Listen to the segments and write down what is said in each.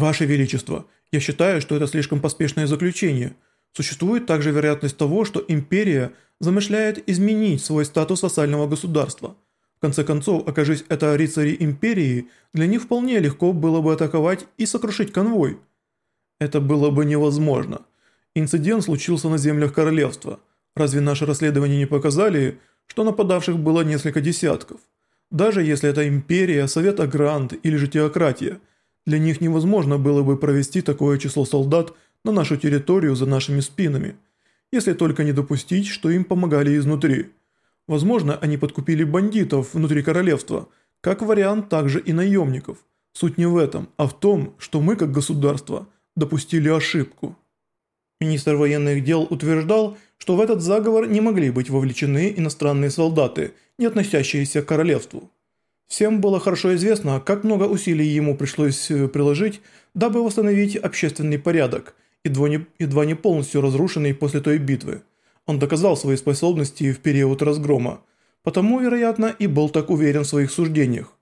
«Ваше Величество, я считаю, что это слишком поспешное заключение. Существует также вероятность того, что империя замышляет изменить свой статус вассального государства. В конце концов, окажись это рыцари империи, для них вполне легко было бы атаковать и сокрушить конвой. Это было бы невозможно. Инцидент случился на землях королевства. Разве наши расследования не показали, что нападавших было несколько десятков? Даже если это империя, совет Агрант или же теократия, для них невозможно было бы провести такое число солдат на нашу территорию за нашими спинами, если только не допустить, что им помогали изнутри. Возможно, они подкупили бандитов внутри королевства, как вариант также и наемников. Суть не в этом, а в том, что мы как государство допустили ошибку. Министр военных дел утверждал, что в этот заговор не могли быть вовлечены иностранные солдаты, не относящиеся к королевству. Всем было хорошо известно, как много усилий ему пришлось э, приложить, дабы восстановить общественный порядок, едва не, едва не полностью разрушенный после той битвы. Он доказал свои способности в период разгрома, потому, вероятно, и был так уверен в своих суждениях.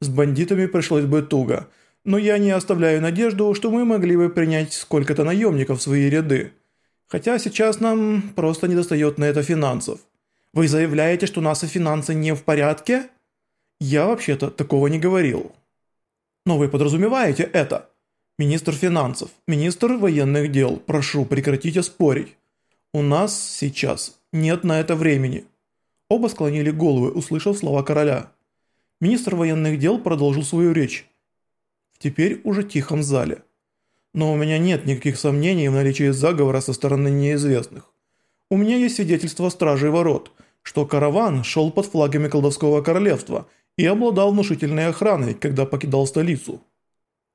С бандитами пришлось бы туго – но я не оставляю надежду, что мы могли бы принять сколько-то наемников в свои ряды. Хотя сейчас нам просто недостает на это финансов. Вы заявляете, что наши финансы не в порядке? Я вообще-то такого не говорил. Но вы подразумеваете это? Министр финансов, министр военных дел, прошу, прекратите спорить. У нас сейчас нет на это времени. Оба склонили головы, услышав слова короля. Министр военных дел продолжил свою речь в теперь уже тихом зале. Но у меня нет никаких сомнений в наличии заговора со стороны неизвестных. У меня есть свидетельство Стражей Ворот, что караван шел под флагами колдовского королевства и обладал внушительной охраной, когда покидал столицу.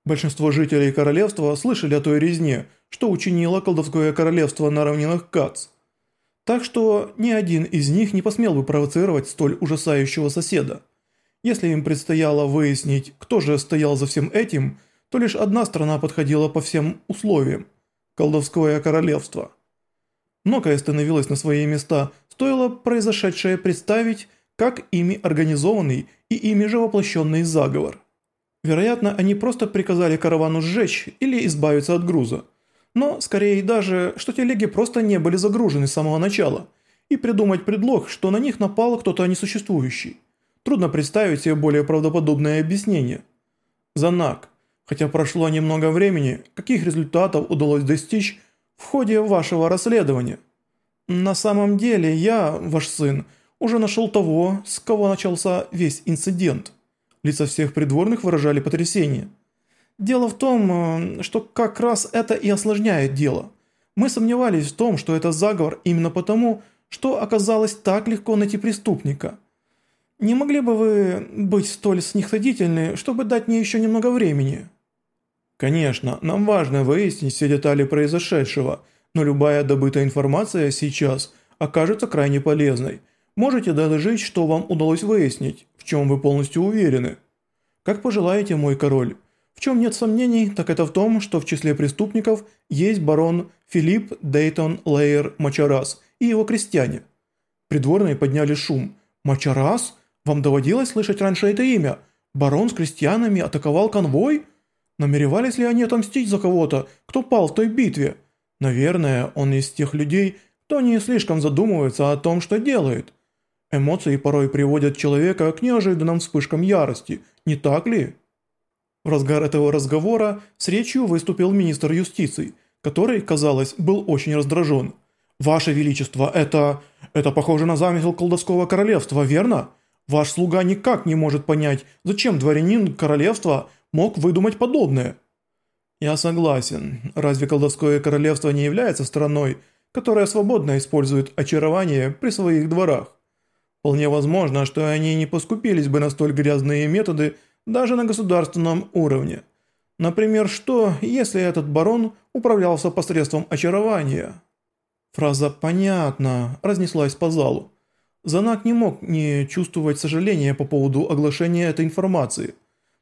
Большинство жителей королевства слышали о той резне, что учинило колдовское королевство на равнинах Кац. Так что ни один из них не посмел бы провоцировать столь ужасающего соседа. Если им предстояло выяснить, кто же стоял за всем этим, то лишь одна страна подходила по всем условиям – колдовское королевство. Многое становилось на свои места, стоило произошедшее представить, как ими организованный и ими же воплощенный заговор. Вероятно, они просто приказали каравану сжечь или избавиться от груза. Но, скорее даже, что телеги просто не были загружены с самого начала, и придумать предлог, что на них напал кто-то несуществующий. Трудно представить себе более правдоподобное объяснение. Занак, хотя прошло немного времени, каких результатов удалось достичь в ходе вашего расследования? На самом деле я, ваш сын, уже нашел того, с кого начался весь инцидент. Лица всех придворных выражали потрясение. Дело в том, э, что как раз это и осложняет дело. Мы сомневались в том, что это заговор именно потому, что оказалось так легко найти преступника – не могли бы вы быть столь снисходительны, чтобы дать мне еще немного времени?» «Конечно, нам важно выяснить все детали произошедшего, но любая добытая информация сейчас окажется крайне полезной. Можете доложить, что вам удалось выяснить, в чем вы полностью уверены?» «Как пожелаете, мой король. В чем нет сомнений, так это в том, что в числе преступников есть барон Филипп Дейтон Лейер Мачарас и его крестьяне». Придворные подняли шум. «Мачарас?» Вам доводилось слышать раньше это имя? Барон с крестьянами атаковал конвой? Намеревались ли они отомстить за кого-то, кто пал в той битве? Наверное, он из тех людей, кто не слишком задумывается о том, что делает. Эмоции порой приводят человека к неожиданным вспышкам ярости, не так ли? В разгар этого разговора с речью выступил министр юстиции, который, казалось, был очень раздражен. «Ваше Величество, это... это похоже на замысел колдовского королевства, верно?» Ваш слуга никак не может понять, зачем дворянин королевства мог выдумать подобное». «Я согласен. Разве колдовское королевство не является страной, которая свободно использует очарование при своих дворах? Вполне возможно, что они не поскупились бы на столь грязные методы даже на государственном уровне. Например, что, если этот барон управлялся посредством очарования?» Фраза «понятно» разнеслась по залу. Занак не мог не чувствовать сожаления по поводу оглашения этой информации,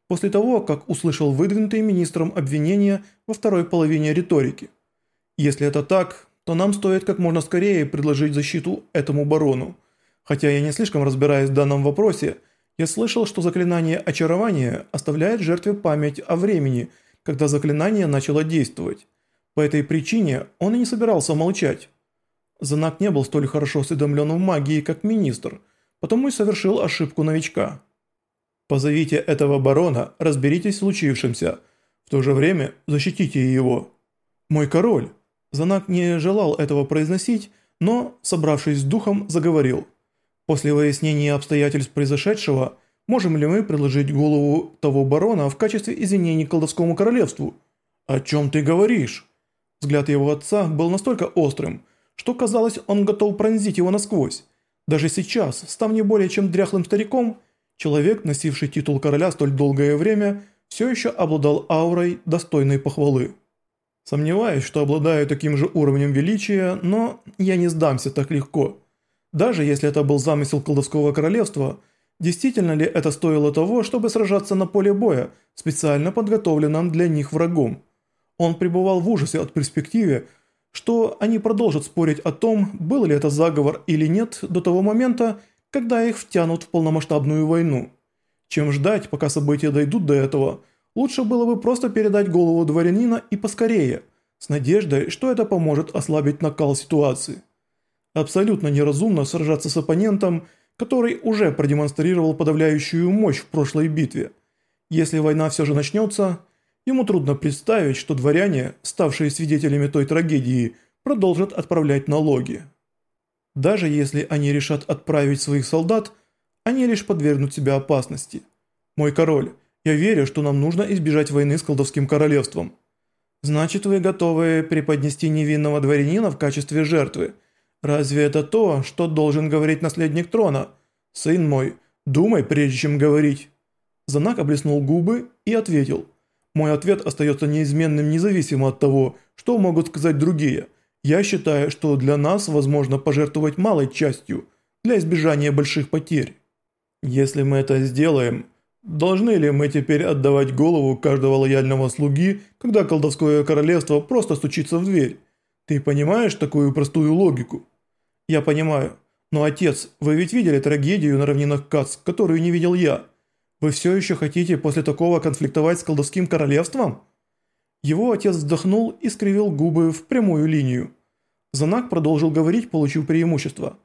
после того, как услышал выдвинутые министром обвинения во второй половине риторики. Если это так, то нам стоит как можно скорее предложить защиту этому барону. Хотя я не слишком разбираюсь в данном вопросе, я слышал, что заклинание очарования оставляет жертве память о времени, когда заклинание начало действовать. По этой причине он и не собирался молчать. Занак не был столь хорошо осведомлен в магии, как министр, потому и совершил ошибку новичка. «Позовите этого барона, разберитесь в случившемся. В то же время защитите его». «Мой король!» Занак не желал этого произносить, но, собравшись с духом, заговорил. «После выяснения обстоятельств произошедшего, можем ли мы предложить голову того барона в качестве извинений колдовскому королевству?» «О чем ты говоришь?» Взгляд его отца был настолько острым, что казалось, он готов пронзить его насквозь. Даже сейчас, став не более чем дряхлым стариком, человек, носивший титул короля столь долгое время, все еще обладал аурой, достойной похвалы. Сомневаюсь, что обладаю таким же уровнем величия, но я не сдамся так легко. Даже если это был замысел колдовского королевства, действительно ли это стоило того, чтобы сражаться на поле боя, специально подготовленном для них врагом? Он пребывал в ужасе от перспективы, что они продолжат спорить о том, был ли это заговор или нет до того момента, когда их втянут в полномасштабную войну. Чем ждать, пока события дойдут до этого, лучше было бы просто передать голову дворянина и поскорее, с надеждой, что это поможет ослабить накал ситуации. Абсолютно неразумно сражаться с оппонентом, который уже продемонстрировал подавляющую мощь в прошлой битве. Если война все же начнется, Ему трудно представить, что дворяне, ставшие свидетелями той трагедии, продолжат отправлять налоги. Даже если они решат отправить своих солдат, они лишь подвергнут себя опасности. Мой король, я верю, что нам нужно избежать войны с колдовским королевством. Значит, вы готовы преподнести невинного дворянина в качестве жертвы. Разве это то, что должен говорить наследник трона? Сын мой, думай, прежде чем говорить. Занак облизнул губы и ответил – мой ответ остается неизменным независимо от того, что могут сказать другие. Я считаю, что для нас возможно пожертвовать малой частью для избежания больших потерь. Если мы это сделаем, должны ли мы теперь отдавать голову каждого лояльного слуги, когда колдовское королевство просто стучится в дверь? Ты понимаешь такую простую логику? Я понимаю. Но отец, вы ведь видели трагедию на равнинах Кац, которую не видел я. Вы все еще хотите после такого конфликтовать с колдовским королевством?» Его отец вздохнул и скривил губы в прямую линию. Занак продолжил говорить, получив преимущество.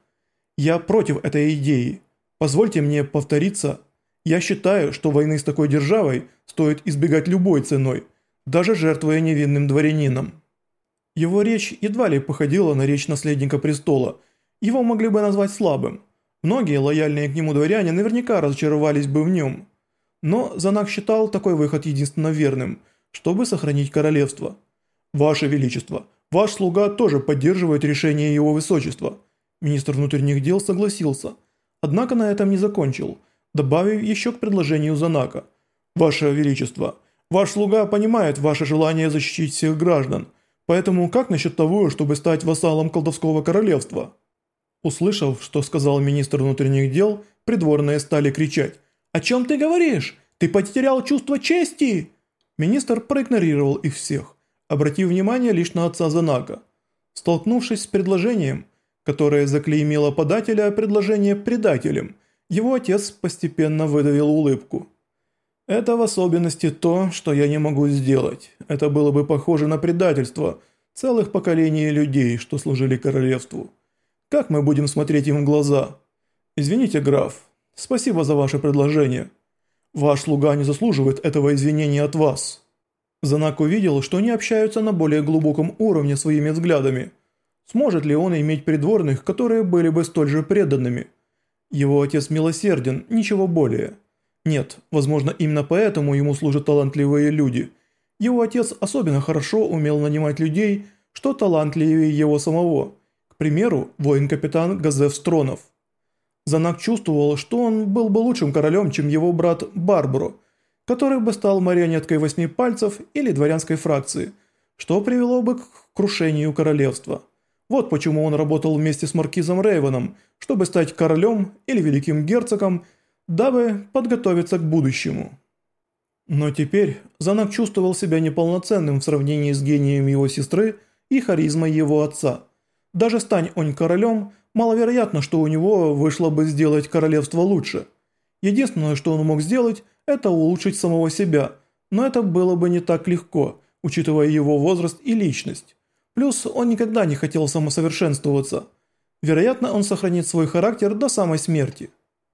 «Я против этой идеи. Позвольте мне повториться. Я считаю, что войны с такой державой стоит избегать любой ценой, даже жертвуя невинным дворянином». Его речь едва ли походила на речь наследника престола. Его могли бы назвать слабым. Многие лояльные к нему дворяне наверняка разочаровались бы в нем. Но Занак считал такой выход единственно верным, чтобы сохранить королевство. «Ваше Величество, ваш слуга тоже поддерживает решение его высочества». Министр внутренних дел согласился, однако на этом не закончил, добавив еще к предложению Занака. «Ваше Величество, ваш слуга понимает ваше желание защитить всех граждан, поэтому как насчет того, чтобы стать вассалом колдовского королевства?» Услышав, что сказал министр внутренних дел, придворные стали кричать «О чем ты говоришь? Ты потерял чувство чести!» Министр проигнорировал их всех, обратив внимание лишь на отца Занака. Столкнувшись с предложением, которое заклеймило подателя предложение предателем, его отец постепенно выдавил улыбку. «Это в особенности то, что я не могу сделать. Это было бы похоже на предательство целых поколений людей, что служили королевству». Как мы будем смотреть им в глаза? Извините, граф. Спасибо за ваше предложение. Ваш слуга не заслуживает этого извинения от вас. Занак увидел, что они общаются на более глубоком уровне своими взглядами. Сможет ли он иметь придворных, которые были бы столь же преданными? Его отец милосерден, ничего более. Нет, возможно именно поэтому ему служат талантливые люди. Его отец особенно хорошо умел нанимать людей, что талантливее его самого – к примеру, воин-капитан Газев Стронов. Занак чувствовал, что он был бы лучшим королем, чем его брат Барбаро, который бы стал марионеткой восьми пальцев или дворянской фракции, что привело бы к крушению королевства. Вот почему он работал вместе с маркизом Рейвеном, чтобы стать королем или великим герцогом, дабы подготовиться к будущему. Но теперь Занак чувствовал себя неполноценным в сравнении с гением его сестры и харизмой его отца – даже стань он королем, маловероятно, что у него вышло бы сделать королевство лучше. Единственное, что он мог сделать, это улучшить самого себя, но это было бы не так легко, учитывая его возраст и личность. Плюс он никогда не хотел самосовершенствоваться. Вероятно, он сохранит свой характер до самой смерти.